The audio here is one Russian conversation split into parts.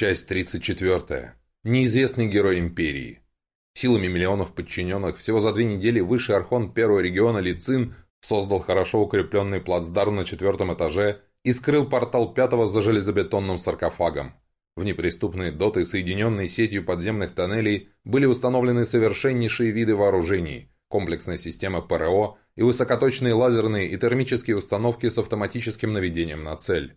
Часть 34. Неизвестный герой Империи. Силами миллионов подчиненных всего за две недели высший архон первого региона Лицин создал хорошо укрепленный плацдарм на четвертом этаже и скрыл портал пятого за железобетонным саркофагом. В неприступные доты, соединенные сетью подземных тоннелей, были установлены совершеннейшие виды вооружений, комплексная система ПРО и высокоточные лазерные и термические установки с автоматическим наведением на цель.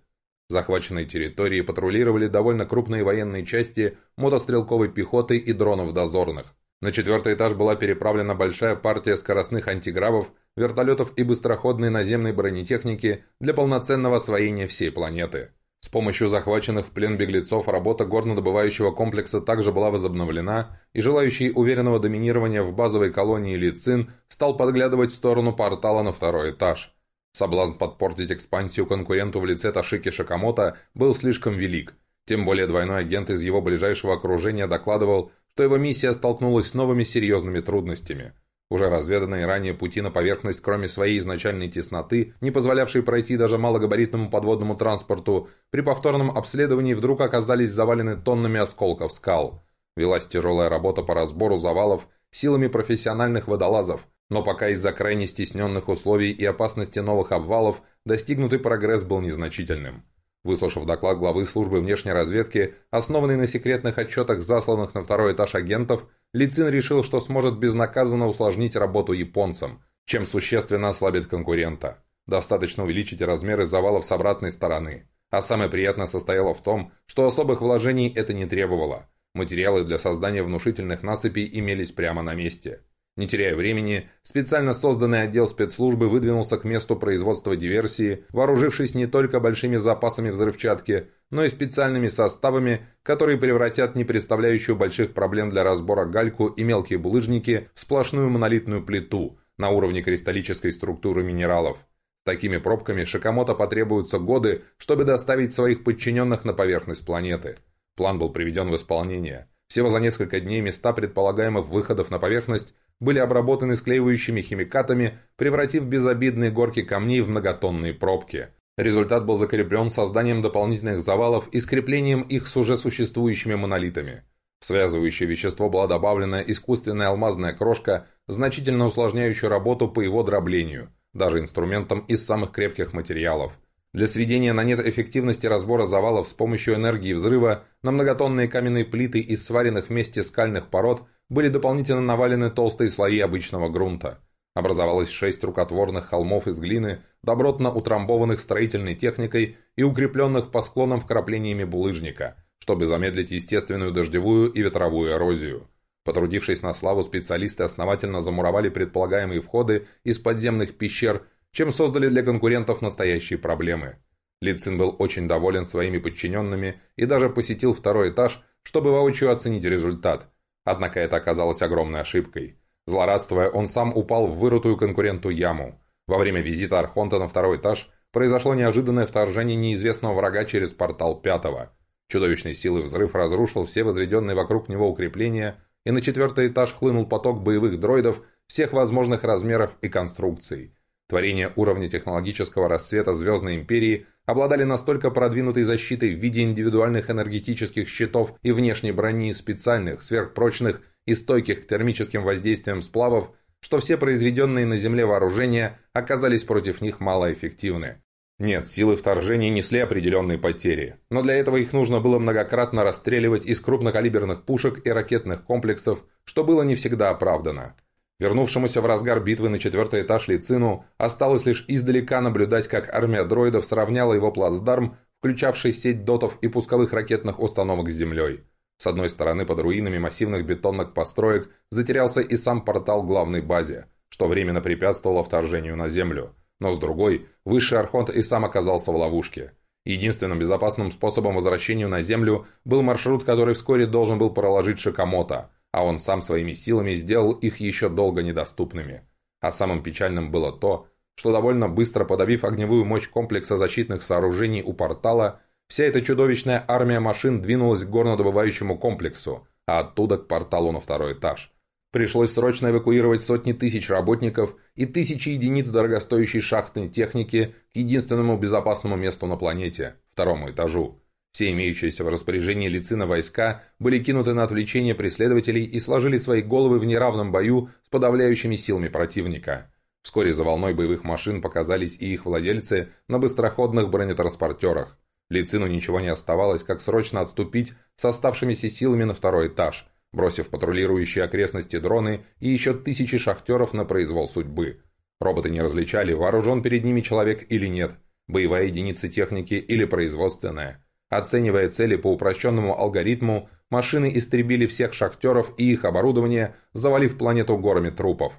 Захваченные территории патрулировали довольно крупные военные части мотострелковой пехоты и дронов дозорных. На четвертый этаж была переправлена большая партия скоростных антигравов, вертолетов и быстроходной наземной бронетехники для полноценного освоения всей планеты. С помощью захваченных в плен беглецов работа горнодобывающего комплекса также была возобновлена, и желающий уверенного доминирования в базовой колонии Лицин стал подглядывать в сторону портала на второй этаж – Соблазн подпортить экспансию конкуренту в лице Ташики Шакамото был слишком велик. Тем более двойной агент из его ближайшего окружения докладывал, что его миссия столкнулась с новыми серьезными трудностями. Уже разведанные ранее пути на поверхность, кроме своей изначальной тесноты, не позволявшей пройти даже малогабаритному подводному транспорту, при повторном обследовании вдруг оказались завалены тоннами осколков скал. Велась тяжелая работа по разбору завалов силами профессиональных водолазов, но пока из-за крайне стесненных условий и опасности новых обвалов достигнутый прогресс был незначительным. Выслушав доклад главы службы внешней разведки, основанный на секретных отчетах засланных на второй этаж агентов, Лицин решил, что сможет безнаказанно усложнить работу японцам, чем существенно ослабит конкурента. Достаточно увеличить размеры завалов с обратной стороны. А самое приятное состояло в том, что особых вложений это не требовало. Материалы для создания внушительных насыпей имелись прямо на месте. Не теряя времени, специально созданный отдел спецслужбы выдвинулся к месту производства диверсии, вооружившись не только большими запасами взрывчатки, но и специальными составами, которые превратят не представляющую больших проблем для разбора гальку и мелкие булыжники в сплошную монолитную плиту на уровне кристаллической структуры минералов. Такими пробками Шикамото потребуются годы, чтобы доставить своих подчиненных на поверхность планеты. План был приведен в исполнение. Всего за несколько дней места предполагаемых выходов на поверхность были обработаны склеивающими химикатами, превратив безобидные горки камней в многотонные пробки. Результат был закреплен созданием дополнительных завалов и скреплением их с уже существующими монолитами. В связывающее вещество была добавлена искусственная алмазная крошка, значительно усложняющая работу по его дроблению, даже инструментом из самых крепких материалов. Для сведения на нет эффективности разбора завалов с помощью энергии взрыва на многотонные каменные плиты из сваренных вместе скальных пород были дополнительно навалены толстые слои обычного грунта. Образовалось шесть рукотворных холмов из глины, добротно утрамбованных строительной техникой и укрепленных по склонам вкраплениями булыжника, чтобы замедлить естественную дождевую и ветровую эрозию. Потрудившись на славу, специалисты основательно замуровали предполагаемые входы из подземных пещер, чем создали для конкурентов настоящие проблемы. Лицин был очень доволен своими подчиненными и даже посетил второй этаж, чтобы воочию оценить результат – Однако это оказалось огромной ошибкой. Злорадствуя, он сам упал в вырытую конкуренту яму. Во время визита Архонта на второй этаж произошло неожиданное вторжение неизвестного врага через портал пятого. Чудовищной силы взрыв разрушил все возведенные вокруг него укрепления, и на четвертый этаж хлынул поток боевых дроидов всех возможных размеров и конструкций. Творения уровня технологического расцвета Звездной Империи обладали настолько продвинутой защитой в виде индивидуальных энергетических щитов и внешней брони специальных, сверхпрочных и стойких к термическим воздействиям сплавов, что все произведенные на Земле вооружения оказались против них малоэффективны. Нет, силы вторжения несли определенные потери, но для этого их нужно было многократно расстреливать из крупнокалиберных пушек и ракетных комплексов, что было не всегда оправдано. Вернувшемуся в разгар битвы на четвертый этаж Лицину осталось лишь издалека наблюдать, как армия дроидов сравняла его плацдарм, включавший сеть дотов и пусковых ракетных установок с землей. С одной стороны, под руинами массивных бетонных построек затерялся и сам портал главной базе, что временно препятствовало вторжению на Землю. Но с другой, высший Архонт и сам оказался в ловушке. Единственным безопасным способом возвращения на Землю был маршрут, который вскоре должен был проложить Шикамото – а он сам своими силами сделал их еще долго недоступными. А самым печальным было то, что довольно быстро подавив огневую мощь комплекса защитных сооружений у портала, вся эта чудовищная армия машин двинулась к горнодобывающему комплексу, а оттуда к порталу на второй этаж. Пришлось срочно эвакуировать сотни тысяч работников и тысячи единиц дорогостоящей шахтной техники к единственному безопасному месту на планете – второму этажу. Все имеющиеся в распоряжении Лицина войска были кинуты на отвлечение преследователей и сложили свои головы в неравном бою с подавляющими силами противника. Вскоре за волной боевых машин показались и их владельцы на быстроходных бронетранспортерах. Лицину ничего не оставалось, как срочно отступить с оставшимися силами на второй этаж, бросив патрулирующие окрестности дроны и еще тысячи шахтеров на произвол судьбы. Роботы не различали, вооружен перед ними человек или нет, боевая единица техники или производственная. Оценивая цели по упрощенному алгоритму, машины истребили всех шахтеров и их оборудование, завалив планету горами трупов.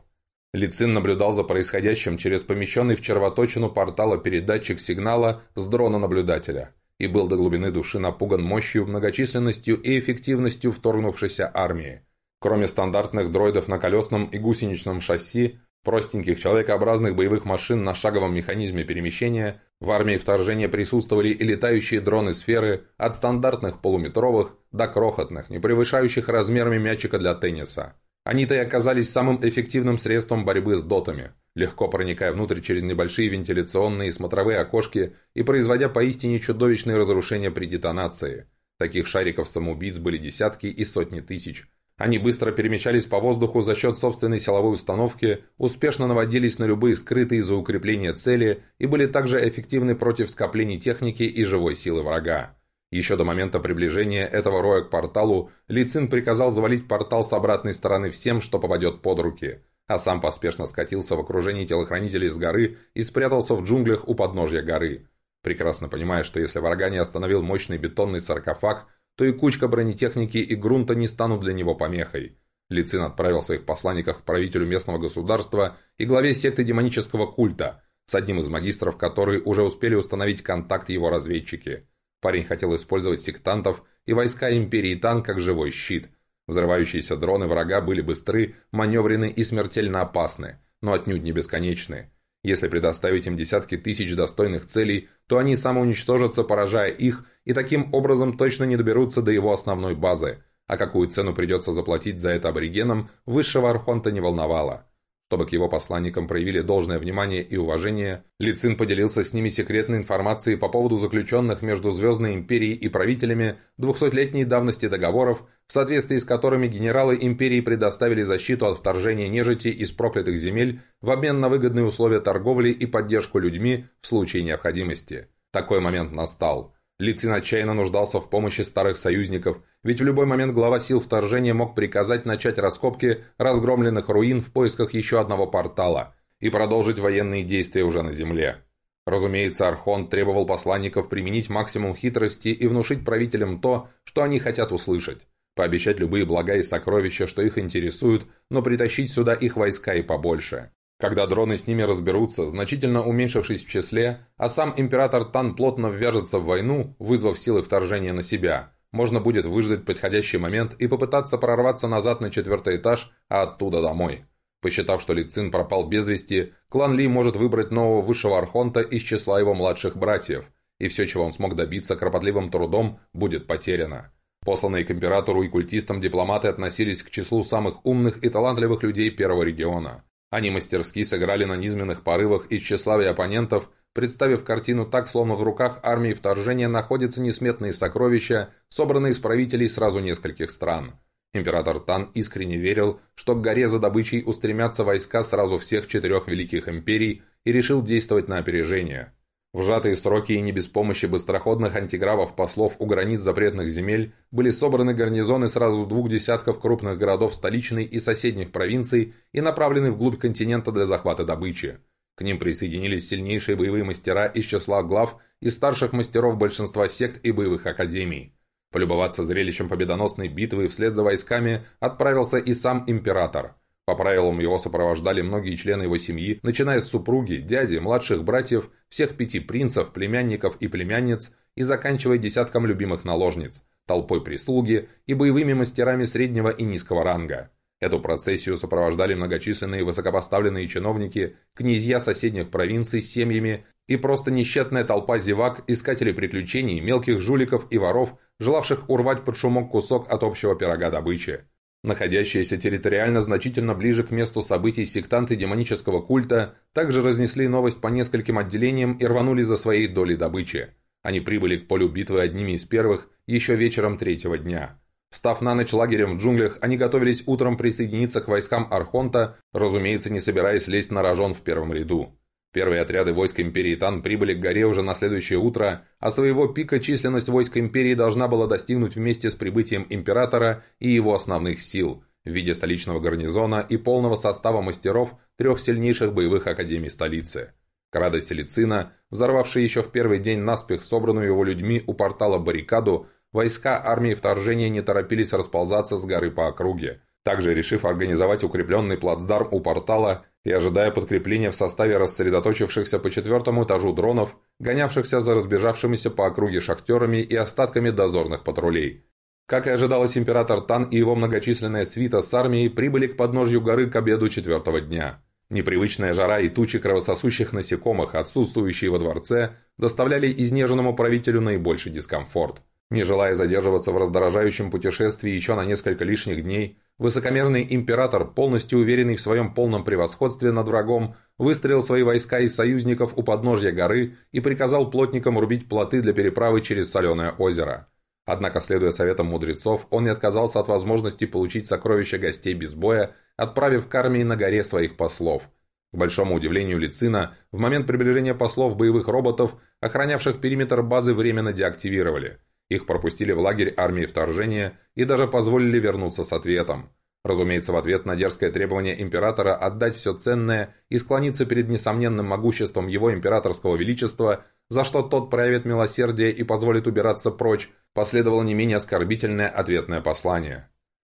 Лицин наблюдал за происходящим через помещенный в червоточину портала передатчик сигнала с дрона наблюдателя и был до глубины души напуган мощью, многочисленностью и эффективностью вторгнувшейся армии. Кроме стандартных дроидов на колесном и гусеничном шасси, простеньких человекообразных боевых машин на шаговом механизме перемещения, в армии вторжения присутствовали и летающие дроны-сферы от стандартных полуметровых до крохотных, не превышающих размерами мячика для тенниса. Они-то и оказались самым эффективным средством борьбы с дотами, легко проникая внутрь через небольшие вентиляционные и смотровые окошки и производя поистине чудовищные разрушения при детонации. Таких шариков-самоубийц были десятки и сотни тысяч – они быстро перемещались по воздуху за счет собственной силовой установки, успешно наводились на любые скрытые за укрепление цели и были также эффективны против скоплений техники и живой силы врага. Еще до момента приближения этого роя к порталу, Лицин приказал завалить портал с обратной стороны всем, что попадет под руки, а сам поспешно скатился в окружении телохранителей с горы и спрятался в джунглях у подножья горы. Прекрасно понимая, что если врага не остановил мощный бетонный саркофаг, то и кучка бронетехники и грунта не станут для него помехой. Лицин отправил своих посланников к правителю местного государства и главе секты демонического культа, с одним из магистров, которые уже успели установить контакт его разведчики. Парень хотел использовать сектантов и войска Империи Тан как живой щит. Взрывающиеся дроны врага были быстры, маневрены и смертельно опасны, но отнюдь не бесконечны. Если предоставить им десятки тысяч достойных целей, то они самоуничтожатся, поражая их, и таким образом точно не доберутся до его основной базы. А какую цену придется заплатить за это аборигенам, высшего Архонта не волновало. Чтобы к его посланникам проявили должное внимание и уважение, Лицин поделился с ними секретной информацией по поводу заключенных между Звездной Империей и правителями 200-летней давности договоров, в соответствии с которыми генералы Империи предоставили защиту от вторжения нежити из проклятых земель в обмен на выгодные условия торговли и поддержку людьми в случае необходимости. Такой момент настал. Лицин отчаянно нуждался в помощи старых союзников, ведь в любой момент глава сил вторжения мог приказать начать раскопки разгромленных руин в поисках еще одного портала и продолжить военные действия уже на земле. Разумеется, Архон требовал посланников применить максимум хитрости и внушить правителям то, что они хотят услышать. Пообещать любые блага и сокровища, что их интересуют, но притащить сюда их войска и побольше. Когда дроны с ними разберутся, значительно уменьшившись в числе, а сам император Тан плотно ввяжется в войну, вызвав силы вторжения на себя, можно будет выждать подходящий момент и попытаться прорваться назад на четвертый этаж, а оттуда домой. Посчитав, что Ли Цин пропал без вести, клан Ли может выбрать нового высшего архонта из числа его младших братьев, и все, чего он смог добиться кропотливым трудом, будет потеряно. Посланные к императору и культистам дипломаты относились к числу самых умных и талантливых людей первого региона. Они мастерски сыграли на низменных порывах и тщеславии оппонентов, представив картину так, словно в руках армии вторжения находятся несметные сокровища, собранные из правителей сразу нескольких стран. Император Тан искренне верил, что к горе за добычей устремятся войска сразу всех четырех великих империй и решил действовать на опережение. В сжатые сроки и не без помощи быстроходных антигравов-послов у границ запретных земель были собраны гарнизоны сразу двух десятков крупных городов столичной и соседних провинций и направлены вглубь континента для захвата добычи. К ним присоединились сильнейшие боевые мастера из числа глав и старших мастеров большинства сект и боевых академий. Полюбоваться зрелищем победоносной битвы вслед за войсками отправился и сам император – по правилам его сопровождали многие члены его семьи, начиная с супруги, дяди, младших братьев, всех пяти принцев, племянников и племянниц и заканчивая десятком любимых наложниц, толпой прислуги и боевыми мастерами среднего и низкого ранга. Эту процессию сопровождали многочисленные высокопоставленные чиновники, князья соседних провинций с семьями и просто несчетная толпа зевак, искателей приключений, мелких жуликов и воров, желавших урвать под шумок кусок от общего пирога добычи. Находящиеся территориально значительно ближе к месту событий сектанты демонического культа также разнесли новость по нескольким отделениям и рванули за своей долей добычи. Они прибыли к полю битвы одними из первых еще вечером третьего дня. Встав на ночь лагерем в джунглях, они готовились утром присоединиться к войскам Архонта, разумеется, не собираясь лезть на рожон в первом ряду. Первые отряды войск Империи Тан прибыли к горе уже на следующее утро, а своего пика численность войск Империи должна была достигнуть вместе с прибытием Императора и его основных сил в виде столичного гарнизона и полного состава мастеров трех сильнейших боевых академий столицы. К радости Лицина, взорвавший еще в первый день наспех собранную его людьми у портала баррикаду, войска армии вторжения не торопились расползаться с горы по округе. Также решив организовать укрепленный плацдарм у портала и ожидая подкрепления в составе рассредоточившихся по четвертому этажу дронов, гонявшихся за разбежавшимися по округе шахтерами и остатками дозорных патрулей. Как и ожидалось, император Тан и его многочисленная свита с армией прибыли к подножью горы к обеду четвертого дня. Непривычная жара и тучи кровососущих насекомых, отсутствующие во дворце, доставляли изнеженному правителю наибольший дискомфорт. Не желая задерживаться в раздражающем путешествии еще на несколько лишних дней, Высокомерный император, полностью уверенный в своем полном превосходстве над врагом, выстроил свои войска из союзников у подножья горы и приказал плотникам рубить плоты для переправы через Соленое озеро. Однако, следуя советам мудрецов, он не отказался от возможности получить сокровища гостей без боя, отправив к армии на горе своих послов. К большому удивлению Лицина, в момент приближения послов боевых роботов, охранявших периметр базы временно деактивировали – их пропустили в лагерь армии вторжения и даже позволили вернуться с ответом. Разумеется, в ответ на дерзкое требование императора отдать все ценное и склониться перед несомненным могуществом его императорского величества, за что тот проявит милосердие и позволит убираться прочь, последовало не менее оскорбительное ответное послание.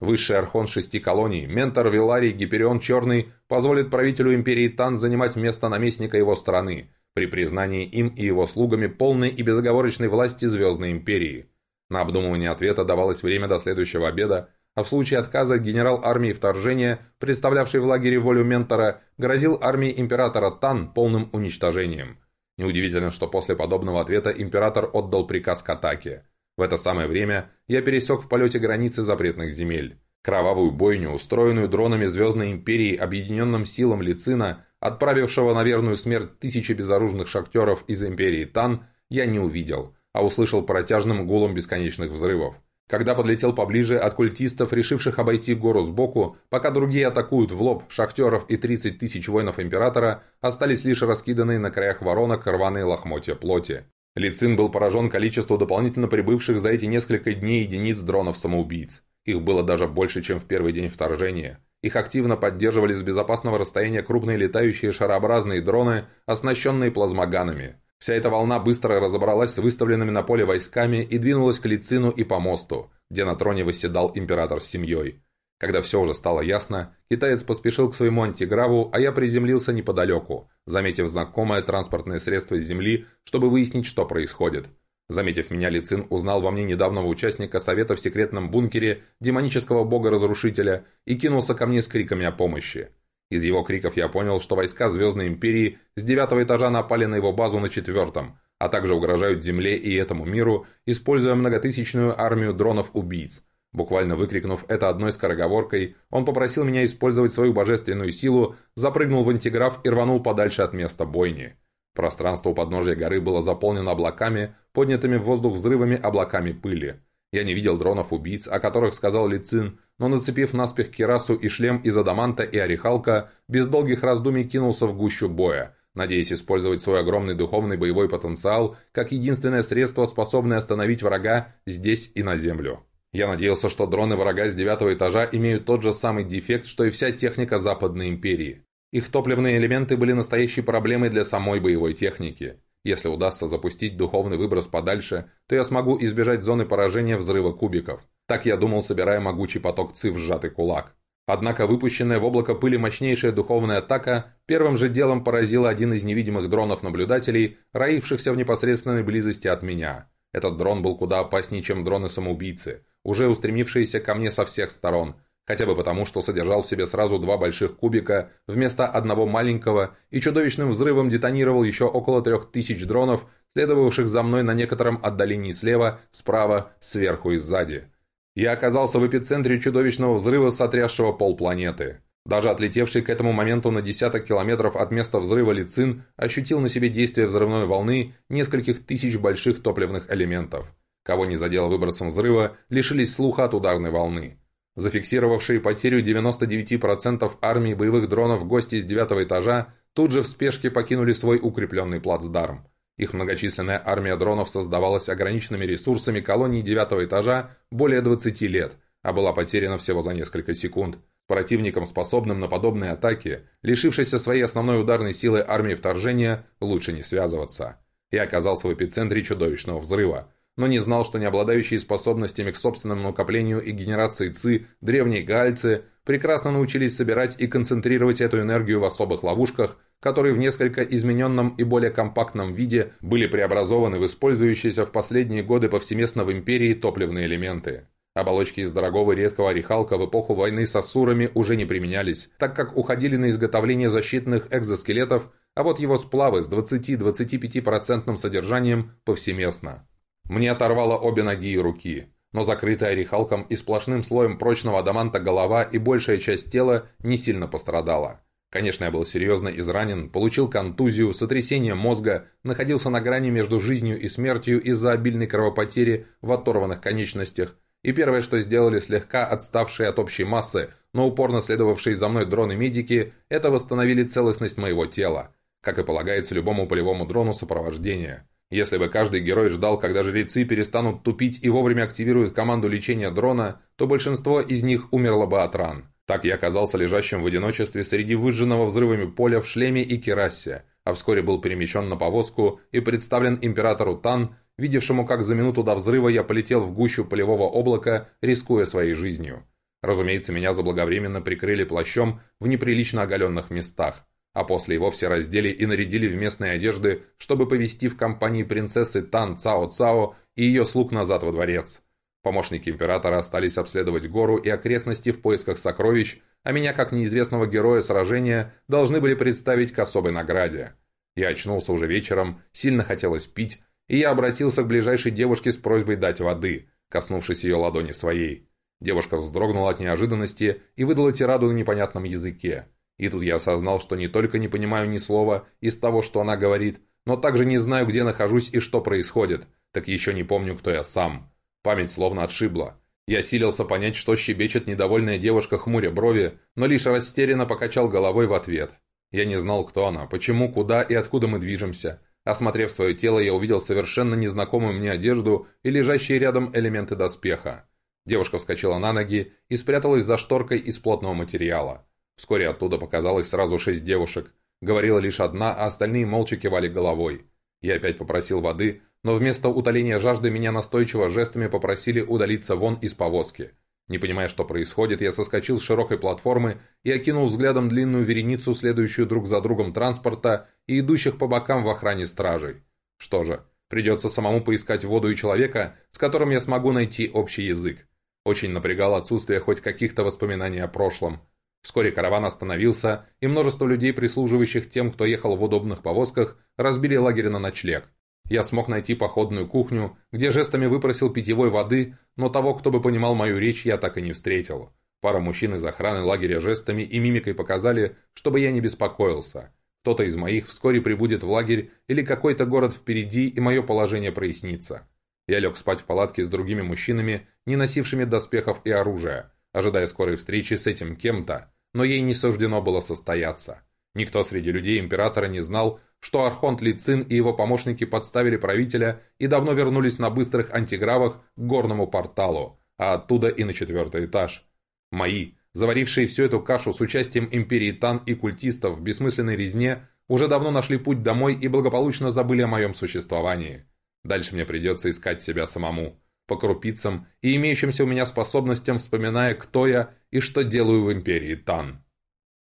Высший архон шести колоний, ментор Виларий Гиперион Черный, позволит правителю империи Тан занимать место наместника его страны, при признании им и его слугами полной и безоговорочной власти Звездной Империи. На обдумывание ответа давалось время до следующего обеда, а в случае отказа генерал армии вторжения, представлявший в лагере волю ментора, грозил армии императора Тан полным уничтожением. Неудивительно, что после подобного ответа император отдал приказ к атаке. В это самое время я пересек в полете границы запретных земель. Кровавую бойню, устроенную дронами Звездной Империи объединенным силам Лицина, отправившего на верную смерть тысячи безоружных шахтеров из империи Тан, я не увидел, а услышал протяжным гулом бесконечных взрывов. Когда подлетел поближе от культистов, решивших обойти гору сбоку, пока другие атакуют в лоб шахтеров и 30 тысяч воинов Императора, остались лишь раскиданные на краях воронок рваные лохмотья плоти. Лицин был поражен количеству дополнительно прибывших за эти несколько дней единиц дронов-самоубийц. Их было даже больше, чем в первый день вторжения. Их активно поддерживали с безопасного расстояния крупные летающие шарообразные дроны, оснащенные плазмоганами. Вся эта волна быстро разобралась с выставленными на поле войсками и двинулась к Лицину и по мосту, где на троне восседал император с семьей. Когда все уже стало ясно, китаец поспешил к своему антиграву, а я приземлился неподалеку, заметив знакомое транспортное средство с земли, чтобы выяснить, что происходит. Заметив меня, Лицин узнал во мне недавнего участника совета в секретном бункере демонического бога-разрушителя и кинулся ко мне с криками о помощи. Из его криков я понял, что войска Звездной Империи с девятого этажа напали на его базу на четвертом, а также угрожают Земле и этому миру, используя многотысячную армию дронов-убийц. Буквально выкрикнув это одной скороговоркой, он попросил меня использовать свою божественную силу, запрыгнул в антиграф и рванул подальше от места бойни. Пространство у подножия горы было заполнено облаками, поднятыми в воздух взрывами облаками пыли. Я не видел дронов-убийц, о которых сказал Лицин, но нацепив наспех кирасу и шлем из адаманта и орехалка, без долгих раздумий кинулся в гущу боя, надеясь использовать свой огромный духовный боевой потенциал как единственное средство, способное остановить врага здесь и на землю. Я надеялся, что дроны врага с девятого этажа имеют тот же самый дефект, что и вся техника Западной Империи. Их топливные элементы были настоящей проблемой для самой боевой техники. Если удастся запустить духовный выброс подальше, то я смогу избежать зоны поражения взрыва кубиков. Так я думал, собирая могучий поток ЦИ в сжатый кулак. Однако выпущенная в облако пыли мощнейшая духовная атака первым же делом поразила один из невидимых дронов-наблюдателей, роившихся в непосредственной близости от меня. Этот дрон был куда опаснее, чем дроны-самоубийцы, уже устремившиеся ко мне со всех сторон – хотя бы потому, что содержал в себе сразу два больших кубика вместо одного маленького и чудовищным взрывом детонировал еще около трех тысяч дронов, следовавших за мной на некотором отдалении слева, справа, сверху и сзади. Я оказался в эпицентре чудовищного взрыва, сотрясшего полпланеты. Даже отлетевший к этому моменту на десяток километров от места взрыва Лицин ощутил на себе действие взрывной волны нескольких тысяч больших топливных элементов. Кого не задело выбросом взрыва, лишились слуха от ударной волны. Зафиксировавшие потерю 99% армии боевых дронов гости с девятого этажа тут же в спешке покинули свой укрепленный плацдарм. Их многочисленная армия дронов создавалась ограниченными ресурсами колонии девятого этажа более 20 лет, а была потеряна всего за несколько секунд – Противникам, способным на подобные атаки, лишившейся своей основной ударной силы армии вторжения, лучше не связываться. Я оказался в эпицентре чудовищного взрыва, но не знал, что не обладающие способностями к собственному накоплению и генерации ЦИ древние гальцы прекрасно научились собирать и концентрировать эту энергию в особых ловушках, которые в несколько измененном и более компактном виде были преобразованы в использующиеся в последние годы повсеместно в империи топливные элементы. Оболочки из дорогого редкого орехалка в эпоху войны с ассурами уже не применялись, так как уходили на изготовление защитных экзоскелетов, а вот его сплавы с 20-25% содержанием повсеместно. Мне оторвало обе ноги и руки, но закрытая орехалком и сплошным слоем прочного адаманта голова и большая часть тела не сильно пострадала. Конечно, я был серьезно изранен, получил контузию, сотрясение мозга, находился на грани между жизнью и смертью из-за обильной кровопотери в оторванных конечностях, и первое, что сделали слегка отставшие от общей массы, но упорно следовавшие за мной дроны-медики, это восстановили целостность моего тела, как и полагается любому полевому дрону сопровождения. Если бы каждый герой ждал, когда жрецы перестанут тупить и вовремя активируют команду лечения дрона, то большинство из них умерло бы от ран. Так я оказался лежащим в одиночестве среди выжженного взрывами поля в шлеме и керасе, а вскоре был перемещен на повозку и представлен императору Тан, видевшему, как за минуту до взрыва я полетел в гущу полевого облака, рискуя своей жизнью. Разумеется, меня заблаговременно прикрыли плащом в неприлично оголенных местах, а после его все раздели и нарядили в местные одежды, чтобы повести в компании принцессы Тан Цао Цао и ее слуг назад во дворец. Помощники императора остались обследовать гору и окрестности в поисках сокровищ, а меня, как неизвестного героя сражения, должны были представить к особой награде. Я очнулся уже вечером, сильно хотелось пить, и я обратился к ближайшей девушке с просьбой дать воды, коснувшись ее ладони своей. Девушка вздрогнула от неожиданности и выдала тираду на непонятном языке. И тут я осознал, что не только не понимаю ни слова из того, что она говорит, но также не знаю, где нахожусь и что происходит, так еще не помню, кто я сам. Память словно отшибла. Я силился понять, что щебечет недовольная девушка хмуря брови, но лишь растерянно покачал головой в ответ. Я не знал, кто она, почему, куда и откуда мы движемся, Осмотрев свое тело, я увидел совершенно незнакомую мне одежду и лежащие рядом элементы доспеха. Девушка вскочила на ноги и спряталась за шторкой из плотного материала. Вскоре оттуда показалось сразу шесть девушек. Говорила лишь одна, а остальные молча кивали головой. Я опять попросил воды, но вместо утоления жажды меня настойчиво жестами попросили удалиться вон из повозки. Не понимая, что происходит, я соскочил с широкой платформы и окинул взглядом длинную вереницу, следующую друг за другом транспорта и идущих по бокам в охране стражей. Что же, придется самому поискать воду и человека, с которым я смогу найти общий язык. Очень напрягало отсутствие хоть каких-то воспоминаний о прошлом. Вскоре караван остановился, и множество людей, прислуживающих тем, кто ехал в удобных повозках, разбили лагерь на ночлег. Я смог найти походную кухню, где жестами выпросил питьевой воды, но того, кто бы понимал мою речь, я так и не встретил. Пара мужчин из охраны лагеря жестами и мимикой показали, чтобы я не беспокоился. Кто-то из моих вскоре прибудет в лагерь или какой-то город впереди, и мое положение прояснится. Я лег спать в палатке с другими мужчинами, не носившими доспехов и оружия, ожидая скорой встречи с этим кем-то, но ей не суждено было состояться. Никто среди людей императора не знал, что Архонт Лицин и его помощники подставили правителя и давно вернулись на быстрых антигравах к горному порталу, а оттуда и на четвертый этаж. Мои, заварившие всю эту кашу с участием империи Тан и культистов в бессмысленной резне, уже давно нашли путь домой и благополучно забыли о моем существовании. Дальше мне придется искать себя самому, по крупицам и имеющимся у меня способностям, вспоминая, кто я и что делаю в империи Тан.